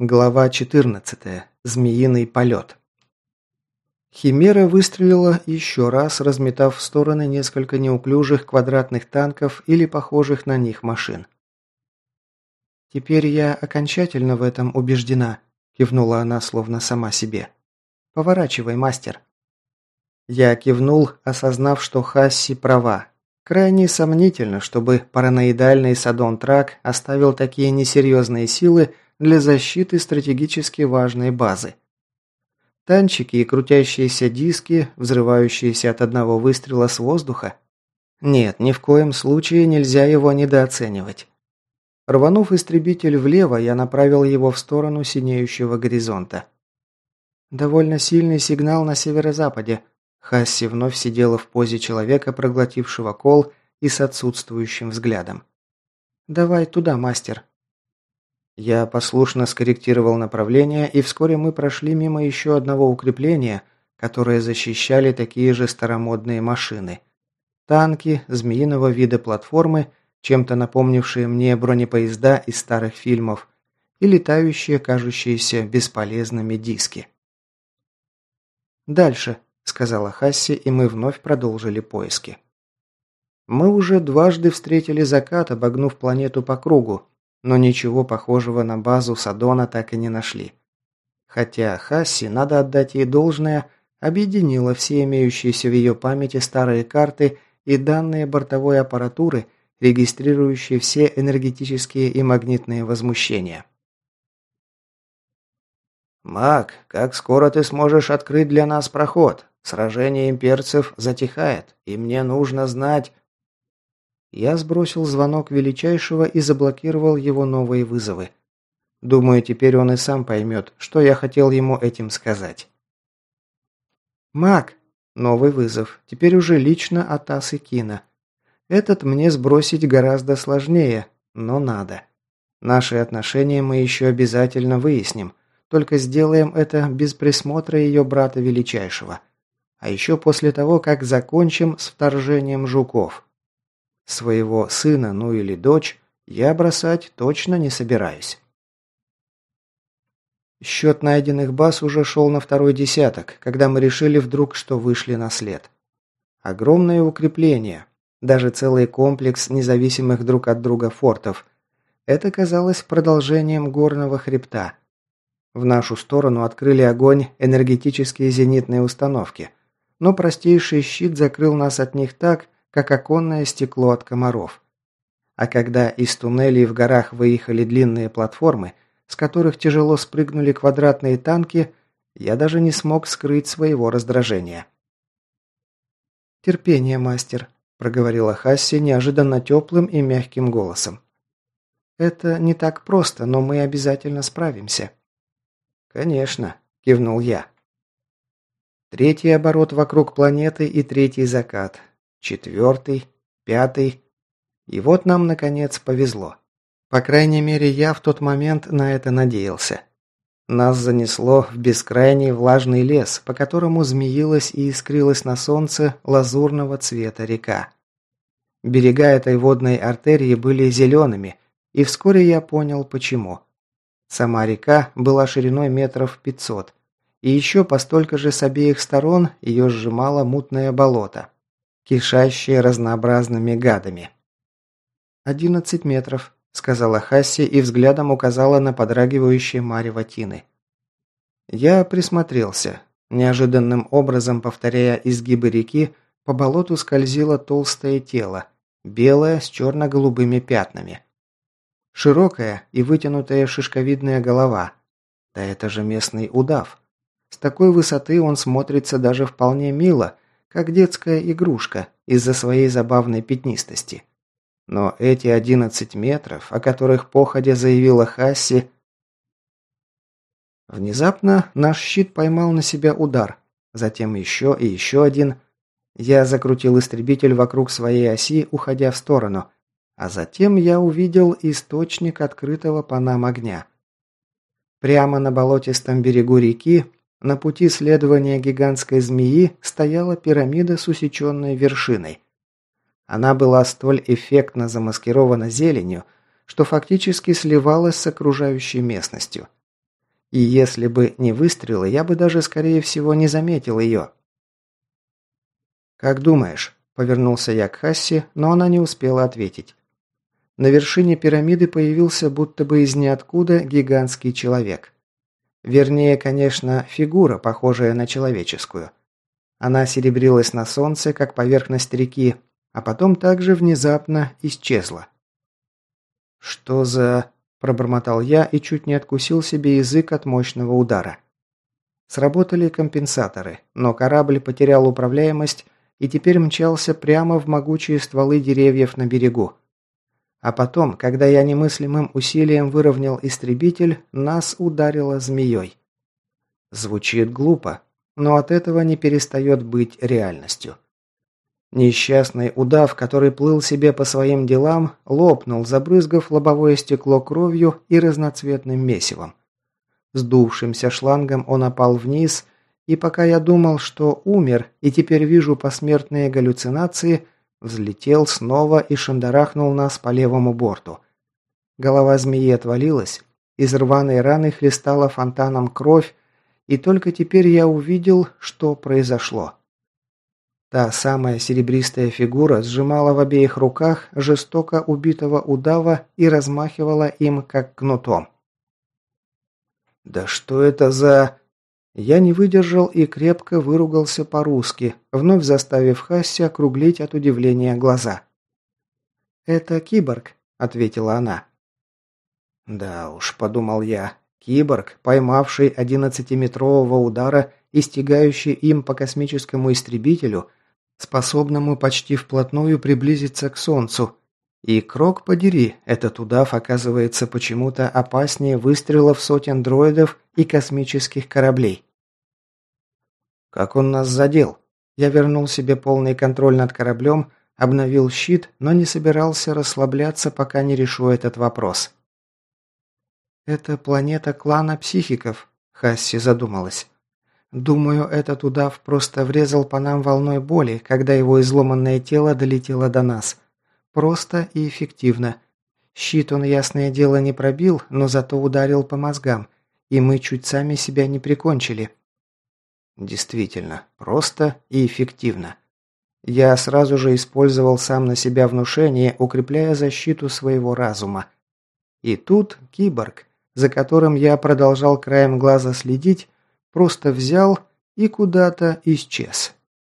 Глава 14. Змеиный полет. Химера выстрелила еще раз, разметав в стороны несколько неуклюжих квадратных танков или похожих на них машин. «Теперь я окончательно в этом убеждена», – кивнула она словно сама себе. «Поворачивай, мастер». Я кивнул, осознав, что Хасси права. Крайне сомнительно, чтобы параноидальный Садон Трак оставил такие несерьезные силы, для защиты стратегически важной базы. Танчики и крутящиеся диски, взрывающиеся от одного выстрела с воздуха? Нет, ни в коем случае нельзя его недооценивать. Рванув истребитель влево, я направил его в сторону синеющего горизонта. Довольно сильный сигнал на северо-западе. Хасси вновь сидела в позе человека, проглотившего кол и с отсутствующим взглядом. «Давай туда, мастер», я послушно скорректировал направление, и вскоре мы прошли мимо еще одного укрепления, которое защищали такие же старомодные машины. Танки, змеиного вида платформы, чем-то напомнившие мне бронепоезда из старых фильмов, и летающие, кажущиеся бесполезными диски. «Дальше», — сказала Хасси, и мы вновь продолжили поиски. Мы уже дважды встретили закат, обогнув планету по кругу, но ничего похожего на базу Садона так и не нашли. Хотя Хасси, надо отдать ей должное, объединила все имеющиеся в ее памяти старые карты и данные бортовой аппаратуры, регистрирующие все энергетические и магнитные возмущения. «Маг, как скоро ты сможешь открыть для нас проход? Сражение имперцев затихает, и мне нужно знать...» Я сбросил звонок величайшего и заблокировал его новые вызовы. Думаю, теперь он и сам поймет, что я хотел ему этим сказать. «Мак!» Новый вызов. Теперь уже лично от Асы Кина. Этот мне сбросить гораздо сложнее, но надо. Наши отношения мы еще обязательно выясним. Только сделаем это без присмотра ее брата Величайшего. А еще после того, как закончим с вторжением жуков. Своего сына, ну или дочь, я бросать точно не собираюсь. Счет найденных баз уже шел на второй десяток, когда мы решили вдруг, что вышли на след. Огромное укрепление, даже целый комплекс независимых друг от друга фортов. Это казалось продолжением горного хребта. В нашу сторону открыли огонь энергетические зенитные установки, но простейший щит закрыл нас от них так, как оконное стекло от комаров. А когда из туннелей в горах выехали длинные платформы, с которых тяжело спрыгнули квадратные танки, я даже не смог скрыть своего раздражения. «Терпение, мастер», – проговорила Хасси неожиданно теплым и мягким голосом. «Это не так просто, но мы обязательно справимся». «Конечно», – кивнул я. Третий оборот вокруг планеты и третий закат четвертый, пятый. И вот нам, наконец, повезло. По крайней мере, я в тот момент на это надеялся. Нас занесло в бескрайний влажный лес, по которому змеилась и искрилась на солнце лазурного цвета река. Берега этой водной артерии были зелеными, и вскоре я понял, почему. Сама река была шириной метров пятьсот, и еще по столько же с обеих сторон ее сжимало мутное болото кишащие разнообразными гадами. «Одиннадцать метров», – сказала Хасси и взглядом указала на подрагивающие марево тины. Я присмотрелся. Неожиданным образом, повторяя изгибы реки, по болоту скользило толстое тело, белое с черно-голубыми пятнами. Широкая и вытянутая шишковидная голова. Да это же местный удав. С такой высоты он смотрится даже вполне мило, как детская игрушка из-за своей забавной пятнистости. Но эти 11 метров, о которых походя заявила Хасси... Внезапно наш щит поймал на себя удар, затем еще и еще один. Я закрутил истребитель вокруг своей оси, уходя в сторону, а затем я увидел источник открытого по нам огня. Прямо на болотистом берегу реки на пути следования гигантской змеи стояла пирамида с усеченной вершиной. Она была столь эффектно замаскирована зеленью, что фактически сливалась с окружающей местностью. И если бы не выстрелы, я бы даже, скорее всего, не заметил ее. «Как думаешь?» – повернулся я к Хасси, но она не успела ответить. На вершине пирамиды появился будто бы из ниоткуда гигантский человек. Вернее, конечно, фигура, похожая на человеческую. Она серебрилась на солнце, как поверхность реки, а потом также внезапно исчезла. «Что за...» – пробормотал я и чуть не откусил себе язык от мощного удара. Сработали компенсаторы, но корабль потерял управляемость и теперь мчался прямо в могучие стволы деревьев на берегу. А потом, когда я немыслимым усилием выровнял истребитель, нас ударило змеей. Звучит глупо, но от этого не перестает быть реальностью. Несчастный удав, который плыл себе по своим делам, лопнул, забрызгав лобовое стекло кровью и разноцветным месивом. Сдувшимся шлангом он опал вниз, и пока я думал, что умер и теперь вижу посмертные галлюцинации, Взлетел снова и шандарахнул нас по левому борту. Голова змеи отвалилась, из рваной раны хлестала фонтаном кровь, и только теперь я увидел, что произошло. Та самая серебристая фигура сжимала в обеих руках жестоко убитого удава и размахивала им, как кнутом. «Да что это за...» Я не выдержал и крепко выругался по-русски, вновь заставив Хасси округлить от удивления глаза. «Это киборг», — ответила она. «Да уж», — подумал я, — «киборг, поймавший одиннадцатиметрового удара и стягающий им по космическому истребителю, способному почти вплотную приблизиться к Солнцу. И, крок подери, этот удав оказывается почему-то опаснее выстрелов сотен дроидов и космических кораблей. Как он нас задел? Я вернул себе полный контроль над кораблем, обновил щит, но не собирался расслабляться, пока не решу этот вопрос. «Это планета клана психиков», — Хасси задумалась. «Думаю, этот удав просто врезал по нам волной боли, когда его изломанное тело долетело до нас. Просто и эффективно. Щит он, ясное дело, не пробил, но зато ударил по мозгам, и мы чуть сами себя не прикончили. Действительно, просто и эффективно. Я сразу же использовал сам на себя внушение, укрепляя защиту своего разума. И тут киборг, за которым я продолжал краем глаза следить, просто взял и куда-то исчез.